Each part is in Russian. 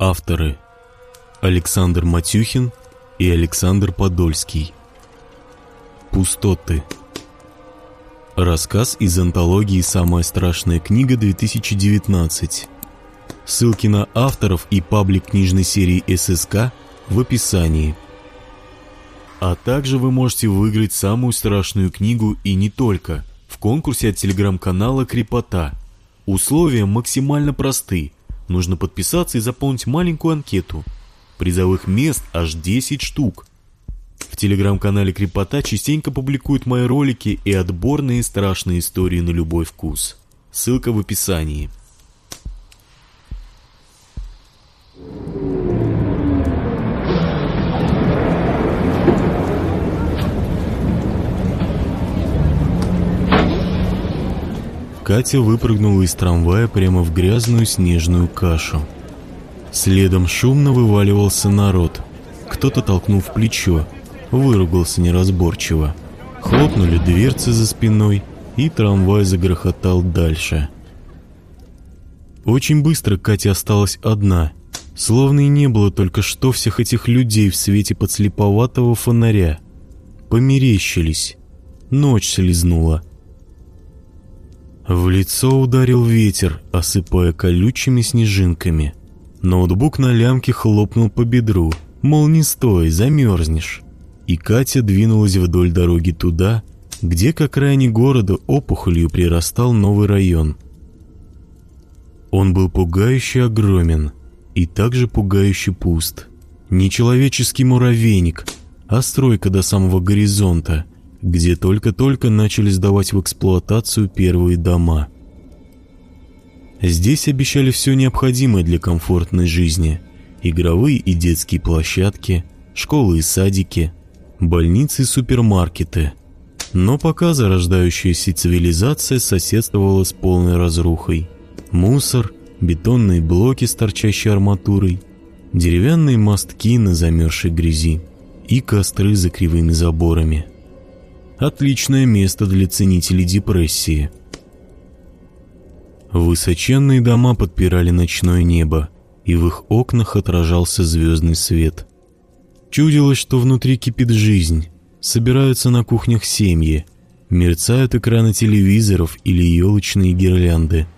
Авторы Александр Матюхин и Александр Подольский Пустоты Рассказ из антологии «Самая страшная книга 2019». Ссылки на авторов и паблик книжной серии ССК в описании. А также вы можете выиграть самую страшную книгу и не только в конкурсе от телеграм-канала «Крепота». Условия максимально просты – Нужно подписаться и заполнить маленькую анкету. Призовых мест аж 10 штук. В телеграм-канале Крепота частенько публикуют мои ролики и отборные страшные истории на любой вкус. Ссылка в описании. Катя выпрыгнула из трамвая прямо в грязную снежную кашу. Следом шумно вываливался народ. Кто-то толкнул в плечо, выругался неразборчиво. Хлопнули дверцы за спиной, и трамвай загрохотал дальше. Очень быстро Катя осталась одна, словно и не было только что всех этих людей в свете подслеповатого фонаря. Померещились. Ночь слезнула. В лицо ударил ветер, осыпая колючими снежинками. Ноутбук на лямке хлопнул по бедру, мол, не стой, замерзнешь. И Катя двинулась вдоль дороги туда, где к окраине города опухолью прирастал новый район. Он был пугающе огромен и также пугающе пуст. Нечеловеческий муравейник, а стройка до самого горизонта — где только-только начали сдавать в эксплуатацию первые дома. Здесь обещали все необходимое для комфортной жизни. Игровые и детские площадки, школы и садики, больницы и супермаркеты. Но пока зарождающаяся цивилизация соседствовала с полной разрухой. Мусор, бетонные блоки с торчащей арматурой, деревянные мостки на замерзшей грязи и костры за кривыми заборами – Отличное место для ценителей депрессии. Высоченные дома подпирали ночное небо, и в их окнах отражался звездный свет. Чудилось, что внутри кипит жизнь, собираются на кухнях семьи, мерцают экраны телевизоров или елочные гирлянды.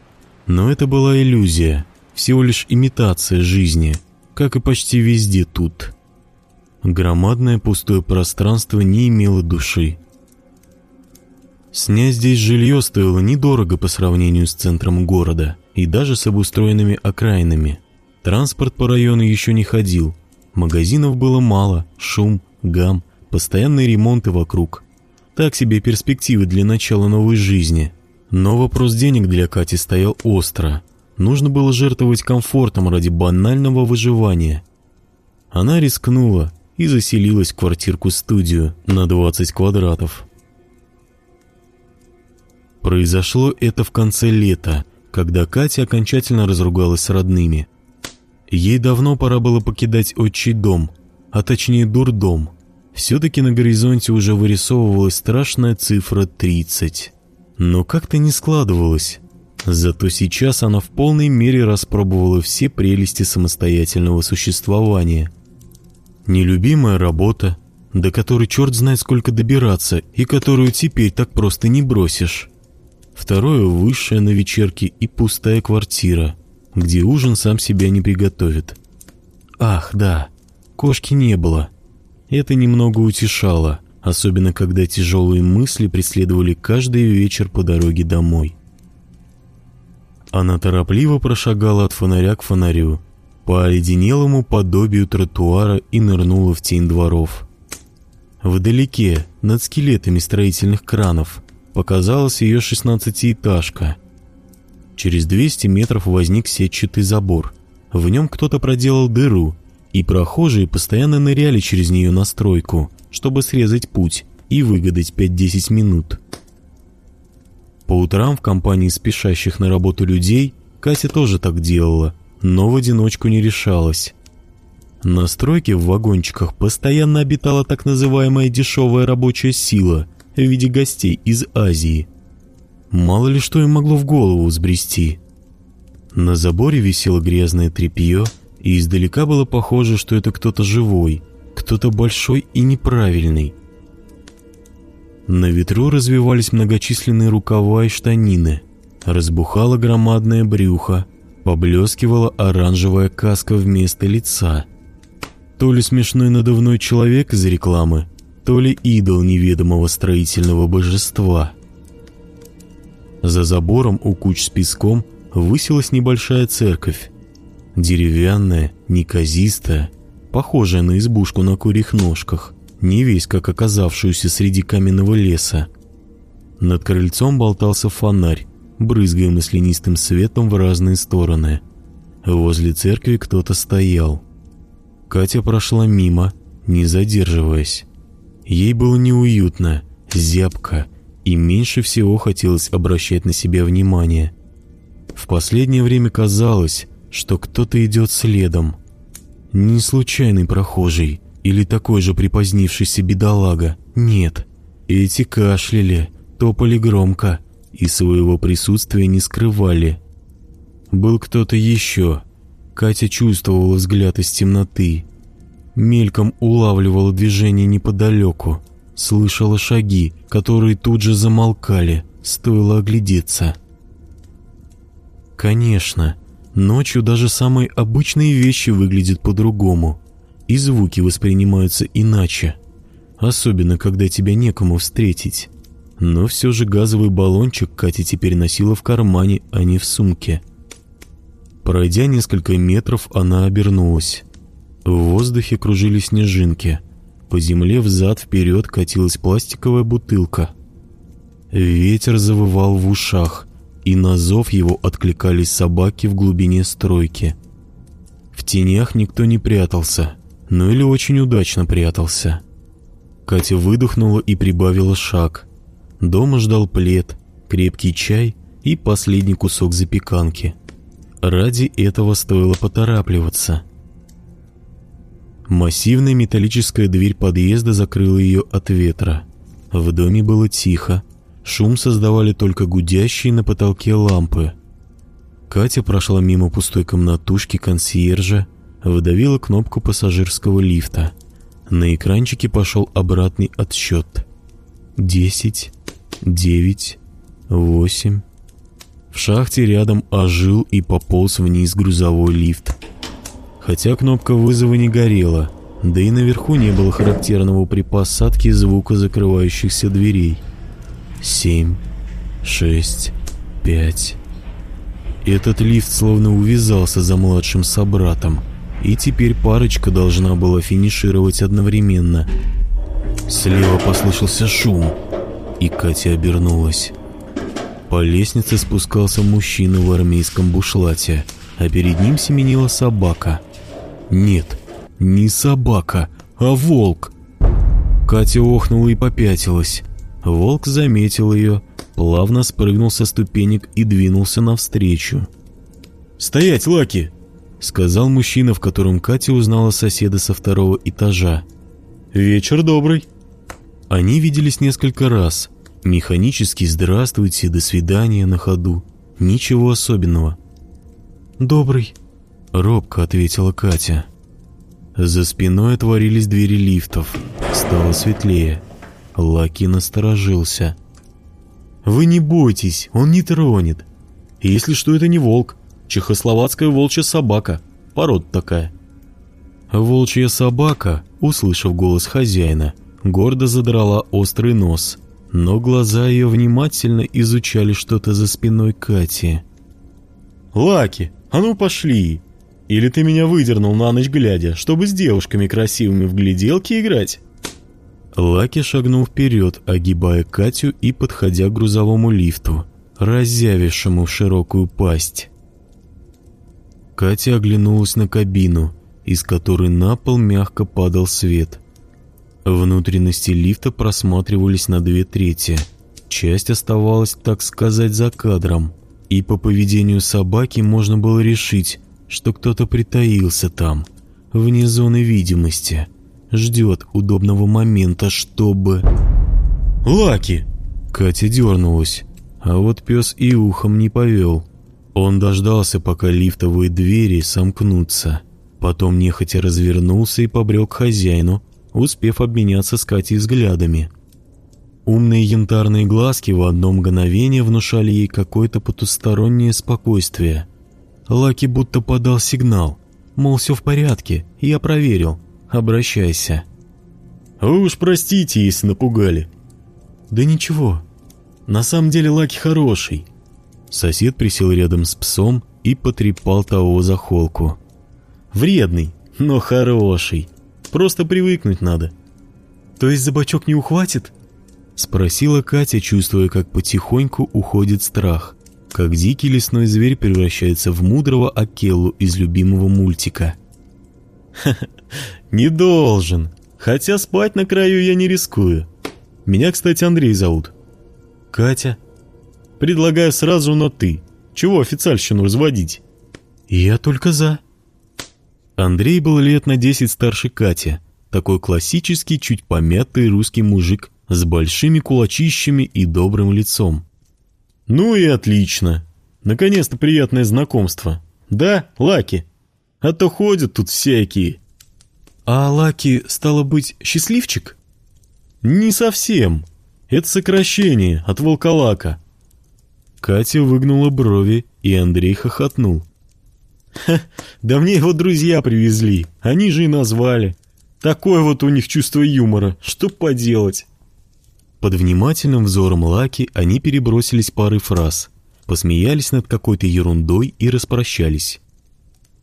Но это была иллюзия, всего лишь имитация жизни, как и почти везде тут. Громадное пустое пространство не имело души, Снять здесь жилье стоило недорого по сравнению с центром города и даже с обустроенными окраинами. Транспорт по району еще не ходил, магазинов было мало, шум, гам, постоянные ремонты вокруг. Так себе перспективы для начала новой жизни. Но вопрос денег для Кати стоял остро. Нужно было жертвовать комфортом ради банального выживания. Она рискнула и заселилась в квартирку-студию на 20 квадратов. Произошло это в конце лета, когда Катя окончательно разругалась с родными. Ей давно пора было покидать отчий дом, а точнее дурдом. Все-таки на горизонте уже вырисовывалась страшная цифра 30. Но как-то не складывалось. Зато сейчас она в полной мере распробовала все прелести самостоятельного существования. Нелюбимая работа, до которой черт знает сколько добираться и которую теперь так просто не бросишь второе высшее на вечерке и пустая квартира, где ужин сам себя не приготовит. Ах, да, кошки не было. Это немного утешало, особенно когда тяжелые мысли преследовали каждый вечер по дороге домой. Она торопливо прошагала от фонаря к фонарю, по оледенелому подобию тротуара и нырнула в тень дворов. Вдалеке, над скелетами строительных кранов, показалась ее шестнадцатиэтажка. Через 200 метров возник сетчатый забор. В нем кто-то проделал дыру, и прохожие постоянно ныряли через нее на стройку, чтобы срезать путь и выгадать 5-10 минут. По утрам в компании спешащих на работу людей Катя тоже так делала, но в одиночку не решалась. На стройке в вагончиках постоянно обитала так называемая дешевая рабочая сила – в виде гостей из Азии. Мало ли что им могло в голову взбрести. На заборе висело грязное тряпье, и издалека было похоже, что это кто-то живой, кто-то большой и неправильный. На ветру развивались многочисленные рукава и штанины, разбухало громадное брюхо, поблескивала оранжевая каска вместо лица. То ли смешной надувной человек из рекламы, то ли идол неведомого строительного божества. За забором у куч с песком высилась небольшая церковь. Деревянная, неказистая, похожая на избушку на курьих ножках, не весь как оказавшуюся среди каменного леса. Над крыльцом болтался фонарь, брызгая маслянистым светом в разные стороны. Возле церкви кто-то стоял. Катя прошла мимо, не задерживаясь. Ей было неуютно, зябко, и меньше всего хотелось обращать на себя внимание. В последнее время казалось, что кто-то идет следом. Не случайный прохожий или такой же припозднившийся бедолага, нет. Эти кашляли, топали громко и своего присутствия не скрывали. Был кто-то еще. Катя чувствовала взгляд из темноты, Мельком улавливала движение неподалеку, слышала шаги, которые тут же замолкали, стоило оглядеться. Конечно, ночью даже самые обычные вещи выглядят по-другому, и звуки воспринимаются иначе, особенно когда тебя некому встретить. Но все же газовый баллончик Катя теперь носила в кармане, а не в сумке. Пройдя несколько метров, она обернулась. В воздухе кружили снежинки. По земле взад-вперед катилась пластиковая бутылка. Ветер завывал в ушах, и на зов его откликались собаки в глубине стройки. В тенях никто не прятался, ну или очень удачно прятался. Катя выдохнула и прибавила шаг. Дома ждал плед, крепкий чай и последний кусок запеканки. Ради этого стоило поторапливаться – Массивная металлическая дверь подъезда закрыла ее от ветра. В доме было тихо. Шум создавали только гудящие на потолке лампы. Катя прошла мимо пустой комнатушки консьержа, выдавила кнопку пассажирского лифта. На экранчике пошел обратный отсчет. Десять, девять, восемь. В шахте рядом ожил и пополз вниз грузовой лифт хотя кнопка вызова не горела, да и наверху не было характерного при посадке звука закрывающихся дверей. Семь, шесть, пять. Этот лифт словно увязался за младшим собратом, и теперь парочка должна была финишировать одновременно. Слева послышался шум, и Катя обернулась. По лестнице спускался мужчина в армейском бушлате, а перед ним семенила собака — нет, не собака, а волк. Катя охнула и попятилась. Волк заметил ее, плавно спрыгнул со ступенек и двинулся навстречу. «Стоять, Лаки!» — сказал мужчина, в котором Катя узнала соседа со второго этажа. «Вечер добрый!» Они виделись несколько раз. Механический «здравствуйте», «до свидания» на ходу. Ничего особенного. «Добрый», Робко ответила Катя. За спиной отворились двери лифтов. Стало светлее. Лаки насторожился. «Вы не бойтесь, он не тронет. Если что, это не волк. Чехословацкая волчья собака. Порода такая». Волчья собака, услышав голос хозяина, гордо задрала острый нос, но глаза ее внимательно изучали что-то за спиной Кати. «Лаки, а ну пошли!» Или ты меня выдернул на ночь глядя, чтобы с девушками красивыми в гляделки играть?» Лаки шагнул вперед, огибая Катю и подходя к грузовому лифту, разъявившему широкую пасть. Катя оглянулась на кабину, из которой на пол мягко падал свет. Внутренности лифта просматривались на две трети. Часть оставалась, так сказать, за кадром, и по поведению собаки можно было решить, что кто-то притаился там, вне зоны видимости, ждет удобного момента, чтобы... «Лаки!» Катя дернулась, а вот пес и ухом не повел. Он дождался, пока лифтовые двери сомкнутся. Потом нехотя развернулся и побрел к хозяину, успев обменяться с Катей взглядами. Умные янтарные глазки в одно мгновение внушали ей какое-то потустороннее спокойствие. Лаки будто подал сигнал, мол, все в порядке, я проверил, обращайся. «Вы уж простите, если напугали». «Да ничего, на самом деле Лаки хороший». Сосед присел рядом с псом и потрепал того за холку. «Вредный, но хороший. Просто привыкнуть надо». «То есть за бачок не ухватит?» Спросила Катя, чувствуя, как потихоньку уходит страх, как дикий лесной зверь превращается в мудрого Акеллу из любимого мультика. «Ха -ха, не должен. Хотя спать на краю я не рискую. Меня, кстати, Андрей зовут». «Катя?» «Предлагаю сразу на «ты». Чего официальщину разводить?» «Я только за». Андрей был лет на десять старше Кати, такой классический, чуть помятый русский мужик с большими кулачищами и добрым лицом. «Ну и отлично. Наконец-то приятное знакомство. Да, Лаки? А то ходят тут всякие». «А Лаки, стало быть, счастливчик?» «Не совсем. Это сокращение от волколака». Катя выгнула брови, и Андрей хохотнул. «Ха, да мне его друзья привезли, они же и назвали. Такое вот у них чувство юмора, что поделать». Под внимательным взором Лаки они перебросились парой фраз, посмеялись над какой-то ерундой и распрощались.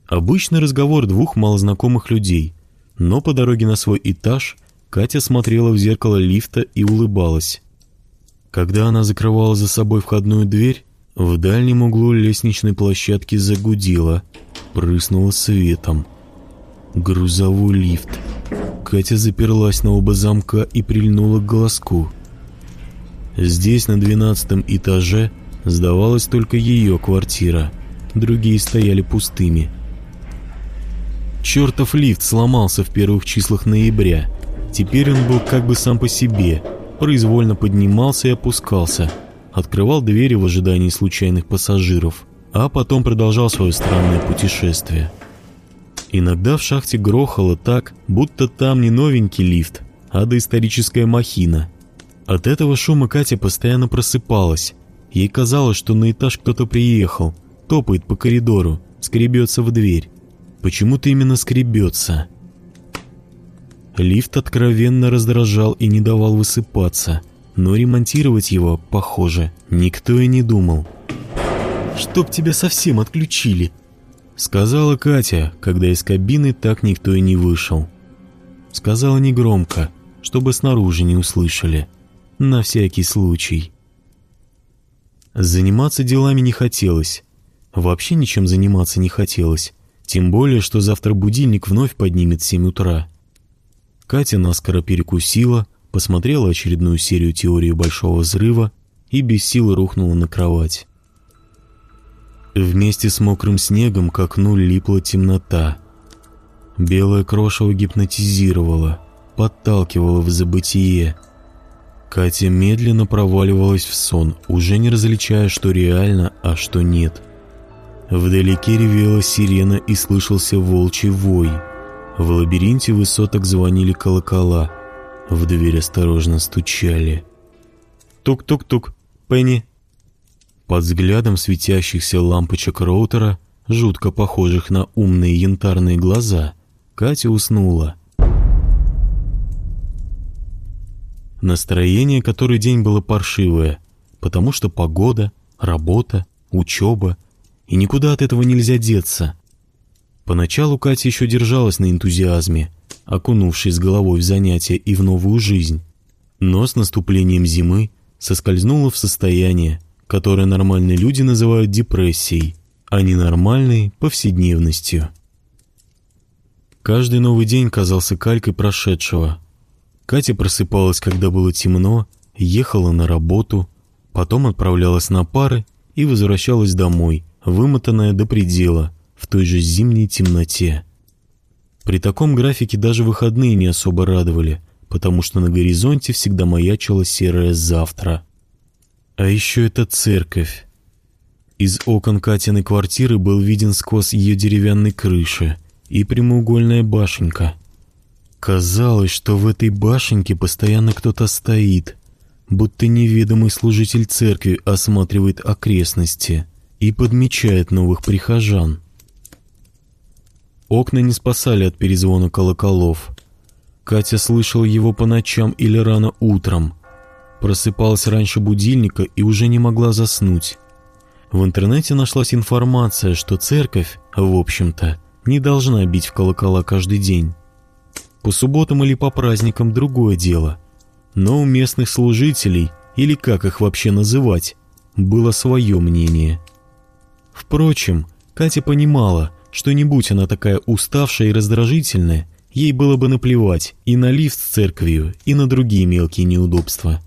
Обычный разговор двух малознакомых людей, но по дороге на свой этаж Катя смотрела в зеркало лифта и улыбалась. Когда она закрывала за собой входную дверь, в дальнем углу лестничной площадки загудела, прыснула светом. Грузовой лифт. Катя заперлась на оба замка и прильнула к глазку. Здесь, на двенадцатом этаже, сдавалась только ее квартира. Другие стояли пустыми. Чертов лифт сломался в первых числах ноября. Теперь он был как бы сам по себе, произвольно поднимался и опускался, открывал двери в ожидании случайных пассажиров, а потом продолжал свое странное путешествие. Иногда в шахте грохало так, будто там не новенький лифт, а доисторическая махина – от этого шума Катя постоянно просыпалась. Ей казалось, что на этаж кто-то приехал, топает по коридору, скребется в дверь. Почему-то именно скребется. Лифт откровенно раздражал и не давал высыпаться, но ремонтировать его, похоже, никто и не думал. «Чтоб тебя совсем отключили!» Сказала Катя, когда из кабины так никто и не вышел. Сказала негромко, чтобы снаружи не услышали на всякий случай. Заниматься делами не хотелось. Вообще ничем заниматься не хотелось. Тем более, что завтра будильник вновь поднимет в 7 утра. Катя наскоро перекусила, посмотрела очередную серию теории Большого Взрыва и без силы рухнула на кровать. Вместе с мокрым снегом к окну липла темнота. Белое крошево гипнотизировало, подталкивало в забытие – Катя медленно проваливалась в сон, уже не различая, что реально, а что нет. Вдалеке ревела сирена и слышался волчий вой. В лабиринте высоток звонили колокола. В дверь осторожно стучали. «Тук-тук-тук, Пенни!» Под взглядом светящихся лампочек роутера, жутко похожих на умные янтарные глаза, Катя уснула. Настроение который день было паршивое, потому что погода, работа, учеба, и никуда от этого нельзя деться. Поначалу Катя еще держалась на энтузиазме, окунувшись головой в занятия и в новую жизнь. Но с наступлением зимы соскользнула в состояние, которое нормальные люди называют депрессией, а ненормальные — повседневностью. Каждый новый день казался калькой прошедшего — Катя просыпалась, когда было темно, ехала на работу, потом отправлялась на пары и возвращалась домой, вымотанная до предела, в той же зимней темноте. При таком графике даже выходные не особо радовали, потому что на горизонте всегда маячило серое завтра. А еще это церковь. Из окон Катиной квартиры был виден сквозь ее деревянной крыши, и прямоугольная башенка. Казалось, что в этой башенке постоянно кто-то стоит, будто неведомый служитель церкви осматривает окрестности и подмечает новых прихожан. Окна не спасали от перезвона колоколов. Катя слышала его по ночам или рано утром. Просыпалась раньше будильника и уже не могла заснуть. В интернете нашлась информация, что церковь, в общем-то, не должна бить в колокола каждый день. По субботам или по праздникам другое дело. Но у местных служителей, или как их вообще называть, было свое мнение. Впрочем, Катя понимала, что не будь она такая уставшая и раздражительная, ей было бы наплевать и на лифт с церковью, и на другие мелкие неудобства.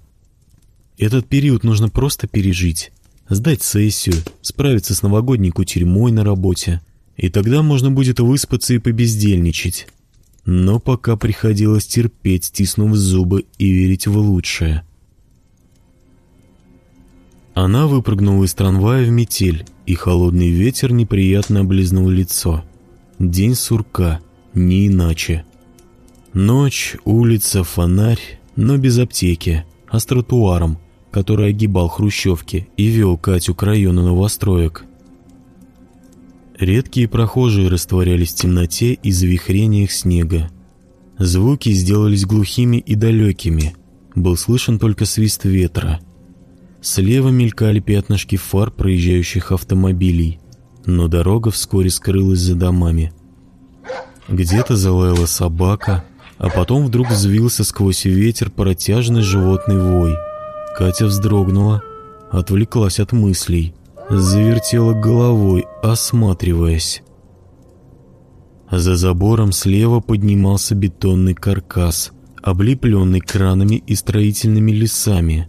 Этот период нужно просто пережить, сдать сессию, справиться с новогодней кутерьмой на работе, и тогда можно будет выспаться и побездельничать. Но пока приходилось терпеть, стиснув зубы и верить в лучшее. Она выпрыгнула из трамвая в метель, и холодный ветер неприятно облизнул лицо. День сурка, не иначе. Ночь, улица, фонарь, но без аптеки, а с тротуаром, который огибал хрущевки и вел Катю к району новостроек. Редкие прохожие растворялись в темноте и завихрениях снега. Звуки сделались глухими и далекими. Был слышен только свист ветра. Слева мелькали пятнышки фар проезжающих автомобилей, но дорога вскоре скрылась за домами. Где-то залаяла собака, а потом вдруг взвился сквозь ветер протяжный животный вой. Катя вздрогнула, отвлеклась от мыслей – завертела головой, осматриваясь. За забором слева поднимался бетонный каркас, облепленный кранами и строительными лесами.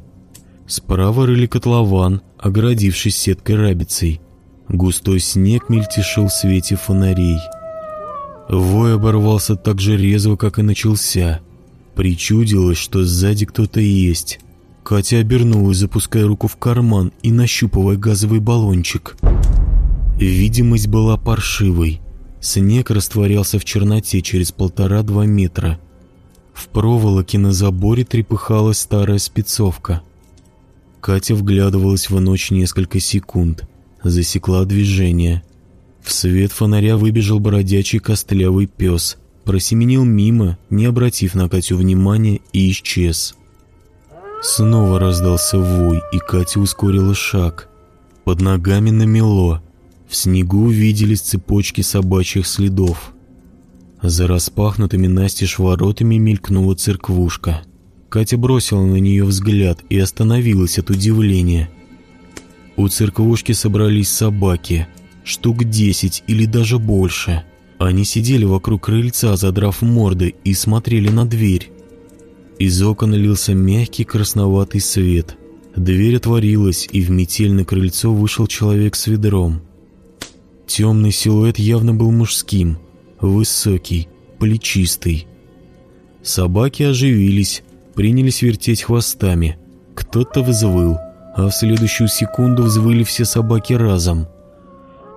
Справа рыли котлован, оградившись сеткой рабицей. Густой снег мельтешил в свете фонарей. Вой оборвался так же резво, как и начался. Причудилось, что сзади кто-то есть. Катя обернулась, запуская руку в карман и нащупывая газовый баллончик. Видимость была паршивой. Снег растворялся в черноте через полтора-два метра. В проволоке на заборе трепыхалась старая спецовка. Катя вглядывалась в ночь несколько секунд, засекла движение. В свет фонаря выбежал бродячий костлявый пес, просеменил мимо, не обратив на Катю внимания, и исчез. Снова раздался вой, и Катя ускорила шаг. Под ногами намело. В снегу виделись цепочки собачьих следов. За распахнутыми настежь воротами мелькнула церквушка. Катя бросила на нее взгляд и остановилась от удивления. У церквушки собрались собаки, штук десять или даже больше. Они сидели вокруг крыльца, задрав морды, и смотрели на дверь. Из окон лился мягкий красноватый свет. Дверь отворилась, и в метель на крыльцо вышел человек с ведром. Темный силуэт явно был мужским, высокий, плечистый. Собаки оживились, принялись вертеть хвостами. Кто-то взвыл, а в следующую секунду взвыли все собаки разом.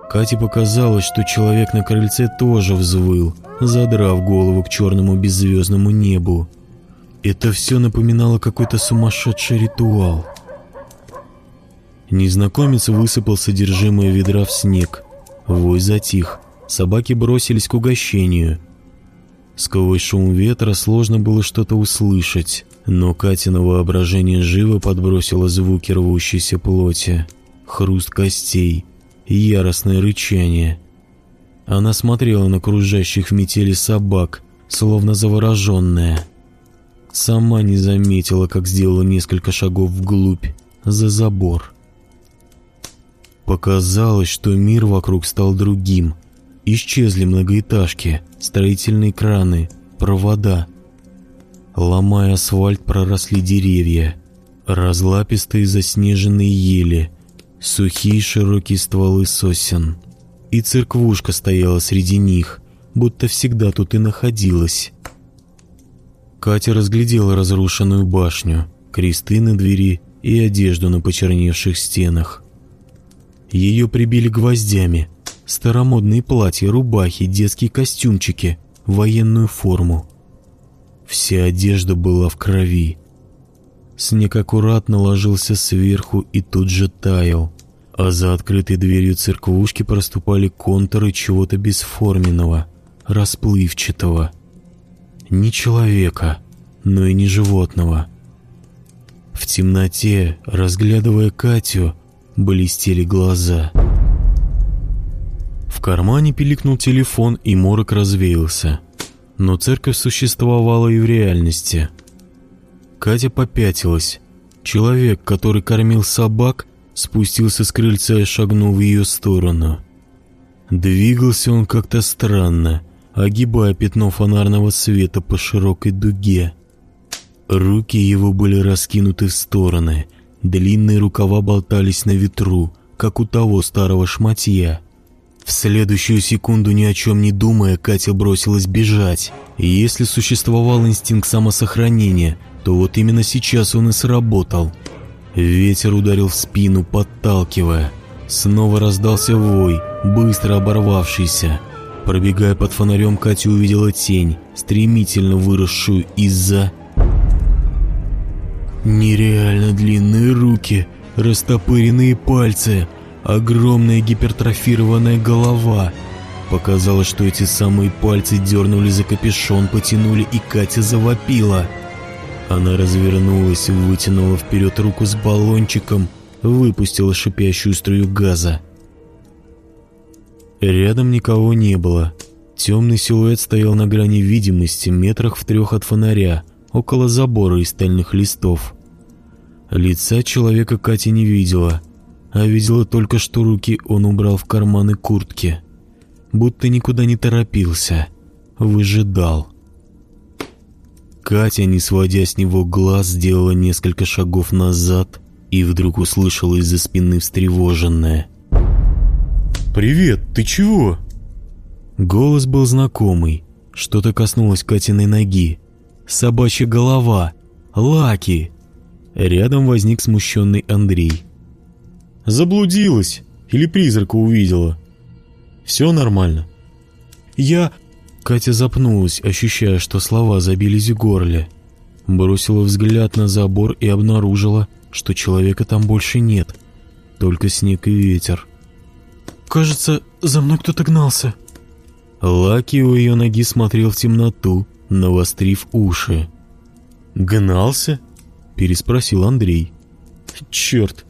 Кате показалось, что человек на крыльце тоже взвыл, задрав голову к черному беззвездному небу. Это все напоминало какой-то сумасшедший ритуал. Незнакомец высыпал содержимое ведра в снег. Вой затих. Собаки бросились к угощению. Сквозь шум ветра сложно было что-то услышать, но Катина воображение живо подбросило звуки рвущейся плоти, хруст костей яростное рычание. Она смотрела на кружащих в метели собак, словно завороженная. Сама не заметила, как сделала несколько шагов вглубь, за забор. Показалось, что мир вокруг стал другим. Исчезли многоэтажки, строительные краны, провода. Ломая асфальт, проросли деревья. Разлапистые заснеженные ели, сухие широкие стволы сосен. И церквушка стояла среди них, будто всегда тут и находилась. Катя разглядела разрушенную башню, кресты на двери и одежду на почерневших стенах. Ее прибили гвоздями, Старомодные платья, рубахи, детские костюмчики, военную форму. Вся одежда была в крови. Снег аккуратно ложился сверху и тут же таял, а за открытой дверью церквушки проступали контуры чего-то бесформенного, расплывчатого. Не человека, но и не животного. В темноте, разглядывая Катю, блестели глаза. В кармане пиликнул телефон, и морок развеялся. Но церковь существовала и в реальности. Катя попятилась. Человек, который кормил собак, спустился с крыльца и шагнул в ее сторону. Двигался он как-то странно, огибая пятно фонарного света по широкой дуге. Руки его были раскинуты в стороны, длинные рукава болтались на ветру, как у того старого шматья. В следующую секунду, ни о чем не думая, Катя бросилась бежать. И если существовал инстинкт самосохранения, то вот именно сейчас он и сработал. Ветер ударил в спину, подталкивая. Снова раздался вой, быстро оборвавшийся. Пробегая под фонарем, Катя увидела тень, стремительно выросшую из-за Нереально длинные руки, растопыренные пальцы, огромная гипертрофированная голова. Показалось, что эти самые пальцы дернули за капюшон, потянули, и Катя завопила. Она развернулась, вытянула вперед руку с баллончиком, выпустила шипящую струю газа. Рядом никого не было. Темный силуэт стоял на грани видимости, метрах в трех от фонаря, около забора из стальных листов. Лица человека Катя не видела, а видела только, что руки он убрал в карманы куртки. Будто никуда не торопился, выжидал. Катя, не сводя с него глаз, сделала несколько шагов назад и вдруг услышала из-за спины встревоженное. «Привет, ты чего?» Голос был знакомый. Что-то коснулось Катиной ноги. Собачья голова. Лаки. Рядом возник смущенный Андрей. «Заблудилась или призрака увидела?» «Все нормально». «Я...» Катя запнулась, ощущая, что слова забились в горле. Бросила взгляд на забор и обнаружила, что человека там больше нет. Только снег и ветер. «Кажется, за мной кто-то гнался». Лаки у ее ноги смотрел в темноту, навострив уши. «Гнался?» Переспросил Андрей. Черт,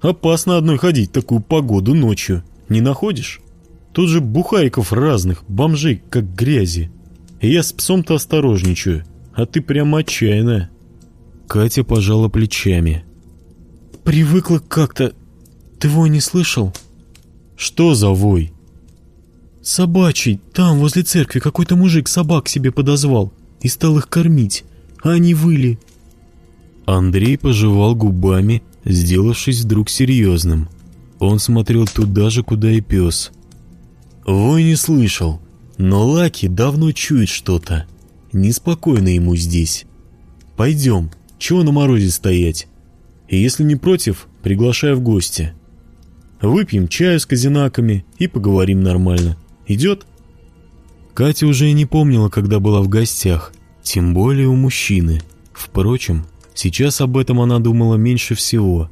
опасно одной ходить такую погоду ночью, не находишь? Тут же бухариков разных, бомжей, как грязи. я с псом-то осторожничаю, а ты прямо отчаянная. Катя пожала плечами. Привыкла как-то. Ты вой не слышал? Что за вой? Собачий. Там, возле церкви, какой-то мужик собак себе подозвал и стал их кормить. А они выли. Андрей пожевал губами, сделавшись вдруг серьезным. Он смотрел туда же, куда и пес. Вой не слышал, но Лаки давно чует что-то. Неспокойно ему здесь. Пойдем, чего на морозе стоять? И если не против, приглашаю в гости. Выпьем чаю с казинаками и поговорим нормально. Идет? Катя уже и не помнила, когда была в гостях, тем более у мужчины. Впрочем, Сейчас об этом она думала меньше всего.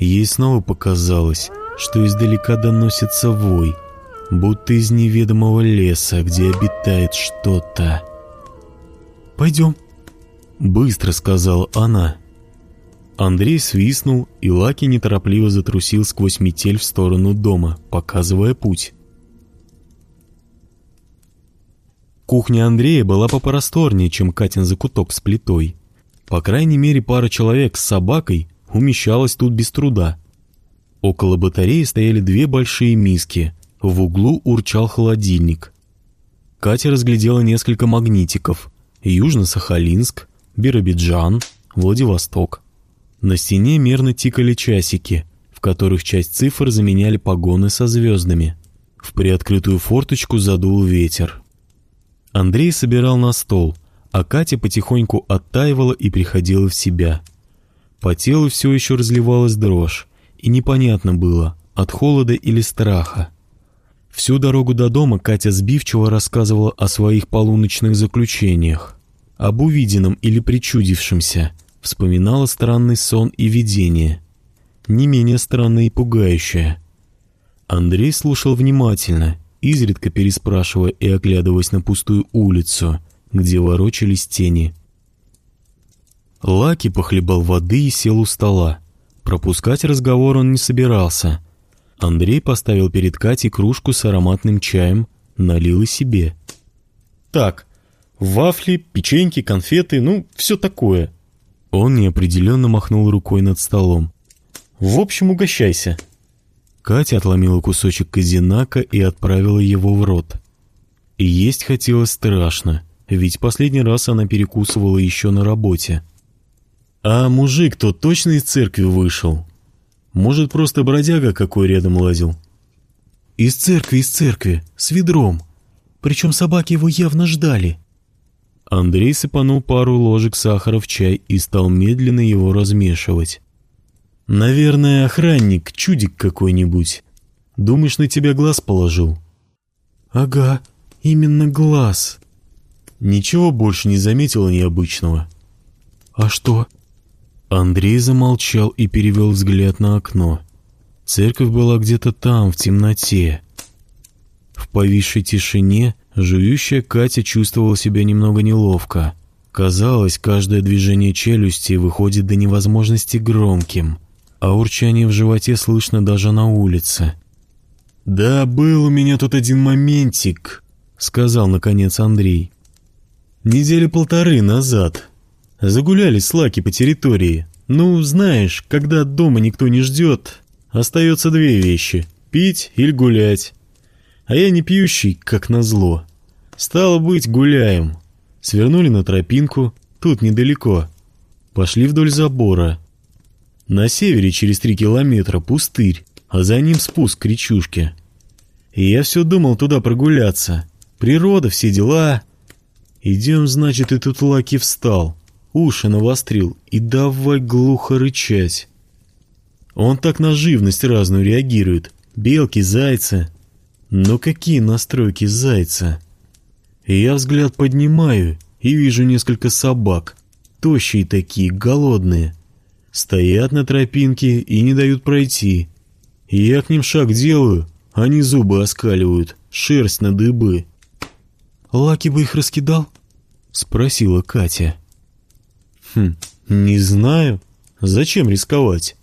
Ей снова показалось, что издалека доносится вой, будто из неведомого леса, где обитает что-то. «Пойдем», — быстро сказала она. Андрей свистнул, и Лаки неторопливо затрусил сквозь метель в сторону дома, показывая путь. Кухня Андрея была попросторнее, чем Катин закуток с плитой. По крайней мере, пара человек с собакой умещалась тут без труда. Около батареи стояли две большие миски, в углу урчал холодильник. Катя разглядела несколько магнитиков. Южно-Сахалинск, Биробиджан, Владивосток. На стене мерно тикали часики, в которых часть цифр заменяли погоны со звездами. В приоткрытую форточку задул ветер. Андрей собирал на стол – а Катя потихоньку оттаивала и приходила в себя. По телу все еще разливалась дрожь, и непонятно было, от холода или страха. Всю дорогу до дома Катя сбивчиво рассказывала о своих полуночных заключениях, об увиденном или причудившемся, вспоминала странный сон и видение, не менее странное и пугающее. Андрей слушал внимательно, изредка переспрашивая и оглядываясь на пустую улицу, где ворочались тени. Лаки похлебал воды и сел у стола. Пропускать разговор он не собирался. Андрей поставил перед Катей кружку с ароматным чаем, налил и себе. «Так, вафли, печеньки, конфеты, ну, все такое». Он неопределенно махнул рукой над столом. «В общем, угощайся». Катя отломила кусочек казинака и отправила его в рот. И есть хотелось страшно, ведь последний раз она перекусывала еще на работе. А мужик тот точно из церкви вышел? Может, просто бродяга какой рядом лазил? Из церкви, из церкви, с ведром. Причем собаки его явно ждали. Андрей сыпанул пару ложек сахара в чай и стал медленно его размешивать. «Наверное, охранник, чудик какой-нибудь. Думаешь, на тебя глаз положил?» «Ага, именно глаз». Ничего больше не заметила необычного. «А что?» Андрей замолчал и перевел взгляд на окно. Церковь была где-то там, в темноте. В повисшей тишине жующая Катя чувствовала себя немного неловко. Казалось, каждое движение челюсти выходит до невозможности громким, а урчание в животе слышно даже на улице. «Да, был у меня тут один моментик», — сказал наконец Андрей. «Недели полторы назад Загуляли слаки по территории. Ну, знаешь, когда дома никто не ждет, остается две вещи — пить или гулять. А я не пьющий, как назло. Стало быть, гуляем. Свернули на тропинку, тут недалеко. Пошли вдоль забора. На севере через три километра пустырь, а за ним спуск к речушке. И я все думал туда прогуляться. Природа, все дела. Идем, значит, и тут Лаки встал уши навострил и давай глухо рычать. Он так на живность разную реагирует. Белки, зайцы. Но какие настройки зайца? Я взгляд поднимаю и вижу несколько собак. Тощие такие, голодные. Стоят на тропинке и не дают пройти. Я к ним шаг делаю, они зубы оскаливают, шерсть на дыбы. «Лаки бы их раскидал?» — спросила Катя. Хм, не знаю. Зачем рисковать?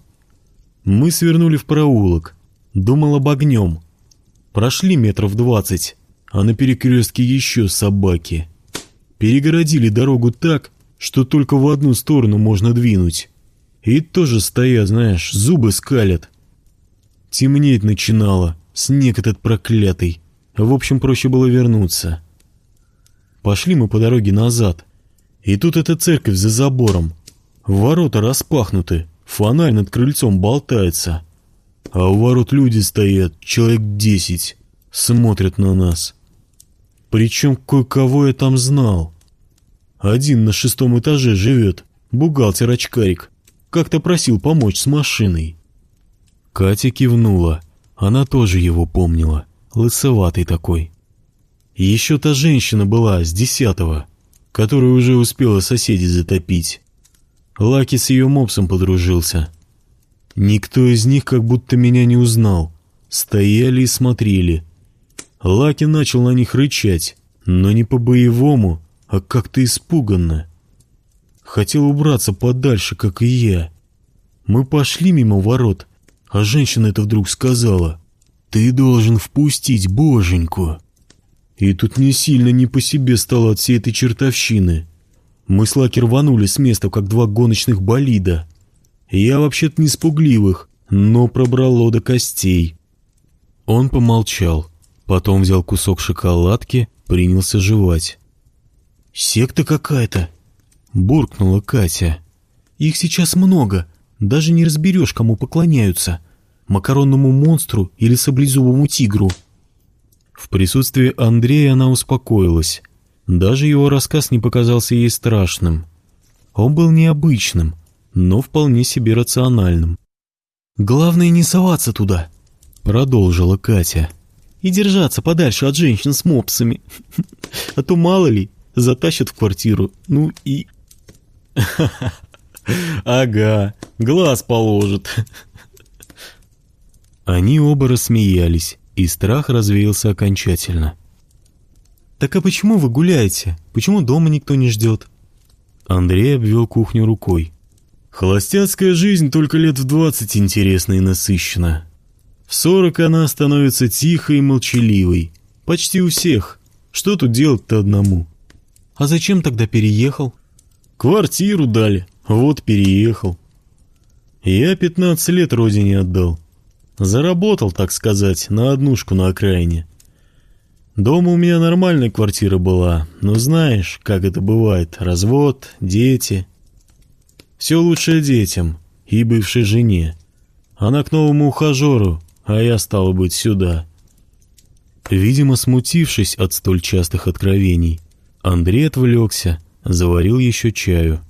Мы свернули в проулок. Думал об огнем. Прошли метров двадцать, а на перекрестке еще собаки. Перегородили дорогу так, что только в одну сторону можно двинуть. И тоже стоят, знаешь, зубы скалят. Темнеть начинало, снег этот проклятый. В общем, проще было вернуться. Пошли мы по дороге назад — и тут эта церковь за забором. Ворота распахнуты, фонарь над крыльцом болтается. А у ворот люди стоят, человек десять, смотрят на нас. Причем кое-кого я там знал. Один на шестом этаже живет, бухгалтер-очкарик. Как-то просил помочь с машиной. Катя кивнула. Она тоже его помнила. Лысоватый такой. И еще та женщина была с десятого которую уже успела соседи затопить. Лаки с ее мопсом подружился. Никто из них как будто меня не узнал. Стояли и смотрели. Лаки начал на них рычать, но не по-боевому, а как-то испуганно. Хотел убраться подальше, как и я. Мы пошли мимо ворот, а женщина это вдруг сказала. «Ты должен впустить боженьку». И тут не сильно не по себе стало от всей этой чертовщины. Мы с Лаки рванули с места, как два гоночных болида. Я вообще-то не спугливых, но пробрало до костей. Он помолчал, потом взял кусок шоколадки, принялся жевать. «Секта какая-то!» — буркнула Катя. «Их сейчас много, даже не разберешь, кому поклоняются. Макаронному монстру или саблезубому тигру». В присутствии Андрея она успокоилась. Даже его рассказ не показался ей страшным. Он был необычным, но вполне себе рациональным. «Главное не соваться туда», — продолжила Катя. И держаться подальше от женщин с мопсами. А то мало ли, затащат в квартиру. Ну и... Ага, глаз положит. Они оба рассмеялись, и страх развеялся окончательно. «Так а почему вы гуляете? Почему дома никто не ждет?» Андрей обвел кухню рукой. «Холостяцкая жизнь только лет в двадцать интересна и насыщена. В сорок она становится тихой и молчаливой. Почти у всех. Что тут делать-то одному?» «А зачем тогда переехал?» «Квартиру дали. Вот переехал. Я пятнадцать лет родине отдал. Заработал, так сказать, на однушку на окраине. Дома у меня нормальная квартира была, но знаешь, как это бывает, развод, дети. Все лучшее детям и бывшей жене. Она к новому ухажеру, а я, стало быть, сюда. Видимо, смутившись от столь частых откровений, Андрей отвлекся, заварил еще чаю.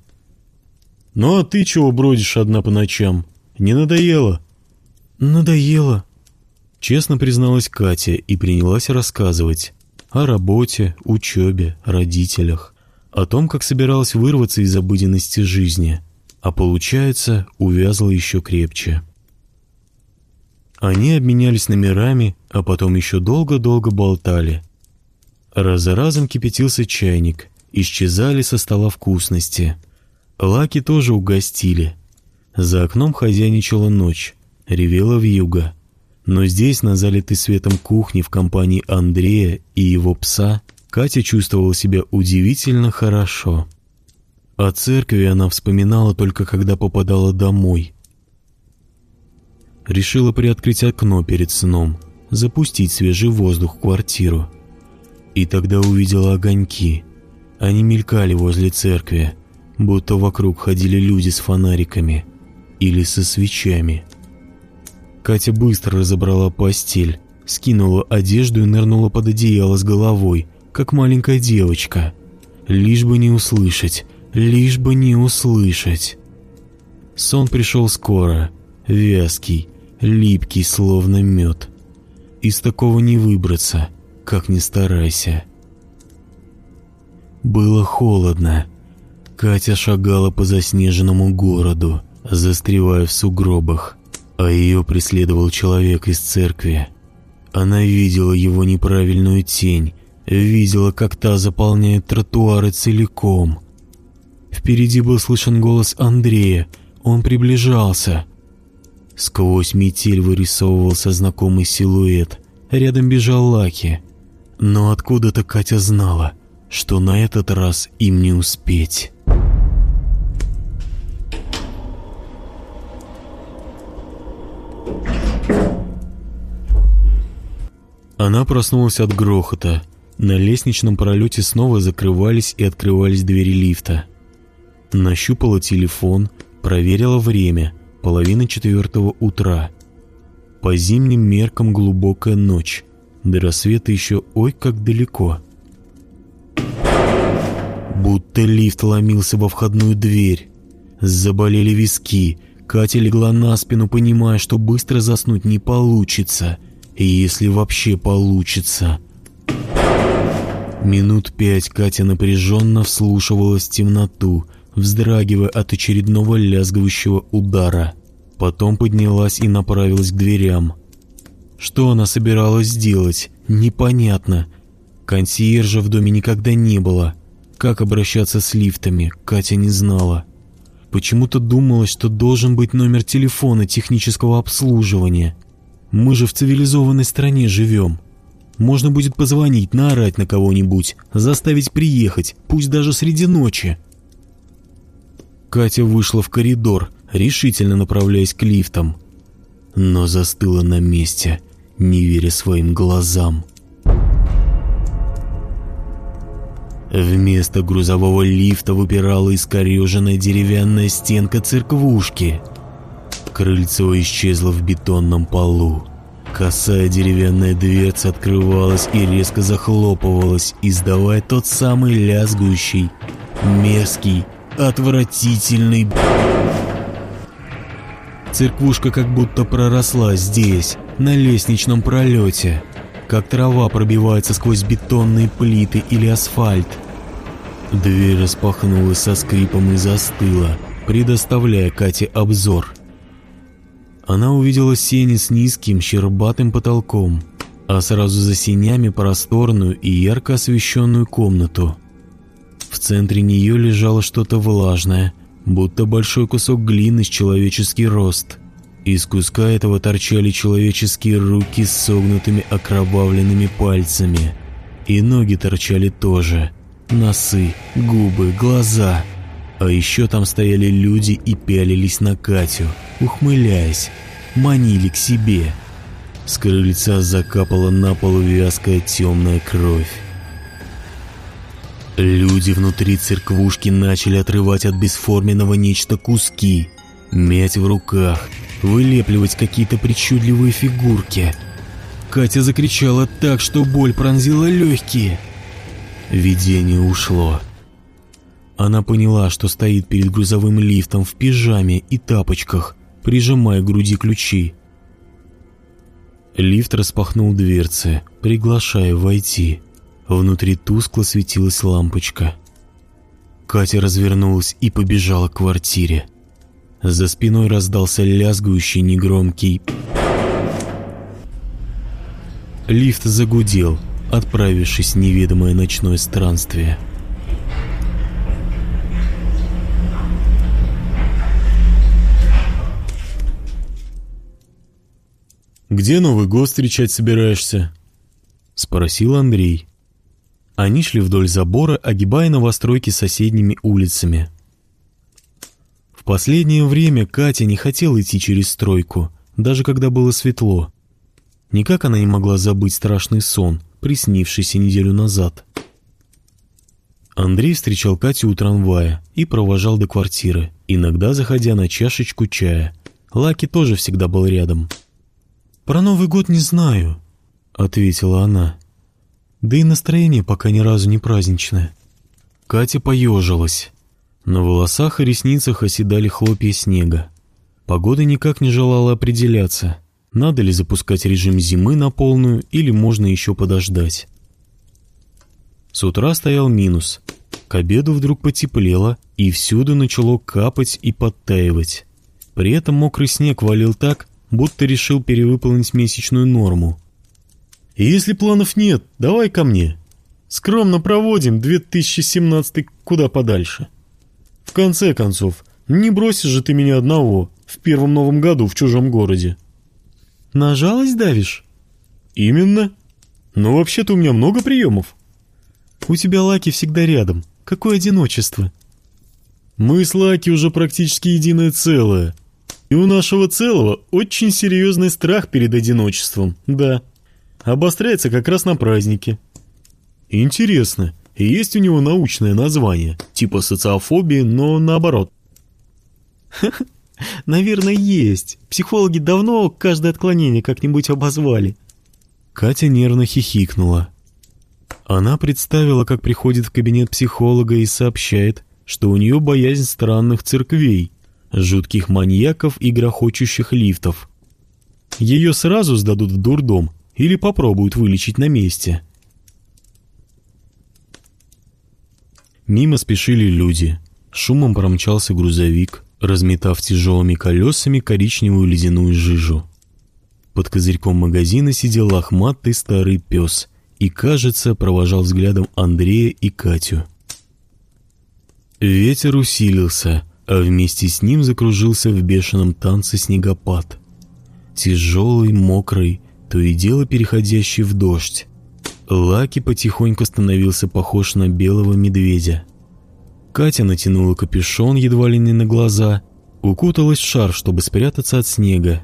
«Ну а ты чего бродишь одна по ночам? Не надоело?» «Надоело», — честно призналась Катя и принялась рассказывать о работе, учебе, родителях, о том, как собиралась вырваться из обыденности жизни, а получается, увязла еще крепче. Они обменялись номерами, а потом еще долго-долго болтали. Раз за разом кипятился чайник, исчезали со стола вкусности. Лаки тоже угостили. За окном хозяйничала ночь, ревела вьюга. Но здесь, на залитой светом кухне в компании Андрея и его пса, Катя чувствовала себя удивительно хорошо. О церкви она вспоминала только когда попадала домой. Решила приоткрыть окно перед сном, запустить свежий воздух в квартиру. И тогда увидела огоньки. Они мелькали возле церкви, будто вокруг ходили люди с фонариками или со свечами. Катя быстро разобрала постель, скинула одежду и нырнула под одеяло с головой, как маленькая девочка. Лишь бы не услышать, лишь бы не услышать. Сон пришел скоро, вязкий, липкий, словно мед. Из такого не выбраться, как ни старайся. Было холодно. Катя шагала по заснеженному городу, застревая в сугробах а ее преследовал человек из церкви. Она видела его неправильную тень, видела, как та заполняет тротуары целиком. Впереди был слышен голос Андрея, он приближался. Сквозь метель вырисовывался знакомый силуэт, рядом бежал Лаки. Но откуда-то Катя знала, что на этот раз им не успеть. Она проснулась от грохота. На лестничном пролете снова закрывались и открывались двери лифта. Нащупала телефон, проверила время, половина четвертого утра. По зимним меркам глубокая ночь, до рассвета еще ой как далеко. Будто лифт ломился во входную дверь. Заболели виски, Катя легла на спину, понимая, что быстро заснуть не получится — если вообще получится. Минут пять Катя напряженно вслушивалась в темноту, вздрагивая от очередного лязгивающего удара. Потом поднялась и направилась к дверям. Что она собиралась сделать, непонятно. Консьержа в доме никогда не было. Как обращаться с лифтами, Катя не знала. Почему-то думала, что должен быть номер телефона технического обслуживания. Мы же в цивилизованной стране живем. Можно будет позвонить, наорать на кого-нибудь, заставить приехать, пусть даже среди ночи. Катя вышла в коридор, решительно направляясь к лифтам, но застыла на месте, не веря своим глазам. Вместо грузового лифта выпирала искореженная деревянная стенка церквушки – Крыльцо исчезло в бетонном полу. Косая деревянная дверца открывалась и резко захлопывалась, издавая тот самый лязгующий, мерзкий, отвратительный... Церквушка как будто проросла здесь, на лестничном пролете. как трава пробивается сквозь бетонные плиты или асфальт. Дверь распахнулась со скрипом и застыла, предоставляя Кате обзор. Она увидела сени с низким щербатым потолком, а сразу за сенями просторную и ярко освещенную комнату. В центре нее лежало что-то влажное, будто большой кусок глины с человеческий рост. Из куска этого торчали человеческие руки с согнутыми окровавленными пальцами. И ноги торчали тоже. Носы, губы, глаза. А еще там стояли люди и пялились на Катю, ухмыляясь, манили к себе. С крыльца закапала на полу вязкая темная кровь. Люди внутри церквушки начали отрывать от бесформенного нечто куски, мять в руках, вылепливать какие-то причудливые фигурки. Катя закричала так, что боль пронзила легкие. Видение ушло. Она поняла, что стоит перед грузовым лифтом в пижаме и тапочках, прижимая к груди ключи. Лифт распахнул дверцы, приглашая войти. Внутри тускло светилась лампочка. Катя развернулась и побежала к квартире. За спиной раздался лязгающий негромкий... Лифт загудел, отправившись в неведомое ночное странствие. «Где Новый год встречать собираешься?» — спросил Андрей. Они шли вдоль забора, огибая новостройки соседними улицами. В последнее время Катя не хотела идти через стройку, даже когда было светло. Никак она не могла забыть страшный сон, приснившийся неделю назад. Андрей встречал Катю у трамвая и провожал до квартиры, иногда заходя на чашечку чая. Лаки тоже всегда был рядом. «Про Новый год не знаю», — ответила она. «Да и настроение пока ни разу не праздничное». Катя поежилась. На волосах и ресницах оседали хлопья снега. Погода никак не желала определяться, надо ли запускать режим зимы на полную или можно еще подождать. С утра стоял минус. К обеду вдруг потеплело, и всюду начало капать и подтаивать. При этом мокрый снег валил так, будто решил перевыполнить месячную норму. «Если планов нет, давай ко мне. Скромно проводим 2017 куда подальше. В конце концов, не бросишь же ты меня одного в первом новом году в чужом городе». «На жалость давишь?» «Именно. Но вообще-то у меня много приемов». «У тебя Лаки всегда рядом. Какое одиночество!» «Мы с Лаки уже практически единое целое», и у нашего целого очень серьезный страх перед одиночеством, да. Обостряется как раз на празднике. Интересно, есть у него научное название, типа социофобии, но наоборот. Наверное, есть. Психологи давно каждое отклонение как-нибудь обозвали. Катя нервно хихикнула. Она представила, как приходит в кабинет психолога и сообщает, что у нее боязнь странных церквей, жутких маньяков и грохочущих лифтов. Ее сразу сдадут в дурдом или попробуют вылечить на месте. Мимо спешили люди. Шумом промчался грузовик, разметав тяжелыми колесами коричневую ледяную жижу. Под козырьком магазина сидел лохматый старый пес и, кажется, провожал взглядом Андрея и Катю. Ветер усилился — а вместе с ним закружился в бешеном танце снегопад. Тяжелый, мокрый, то и дело переходящий в дождь. Лаки потихоньку становился похож на белого медведя. Катя натянула капюшон едва ли не на глаза, укуталась в шар, чтобы спрятаться от снега.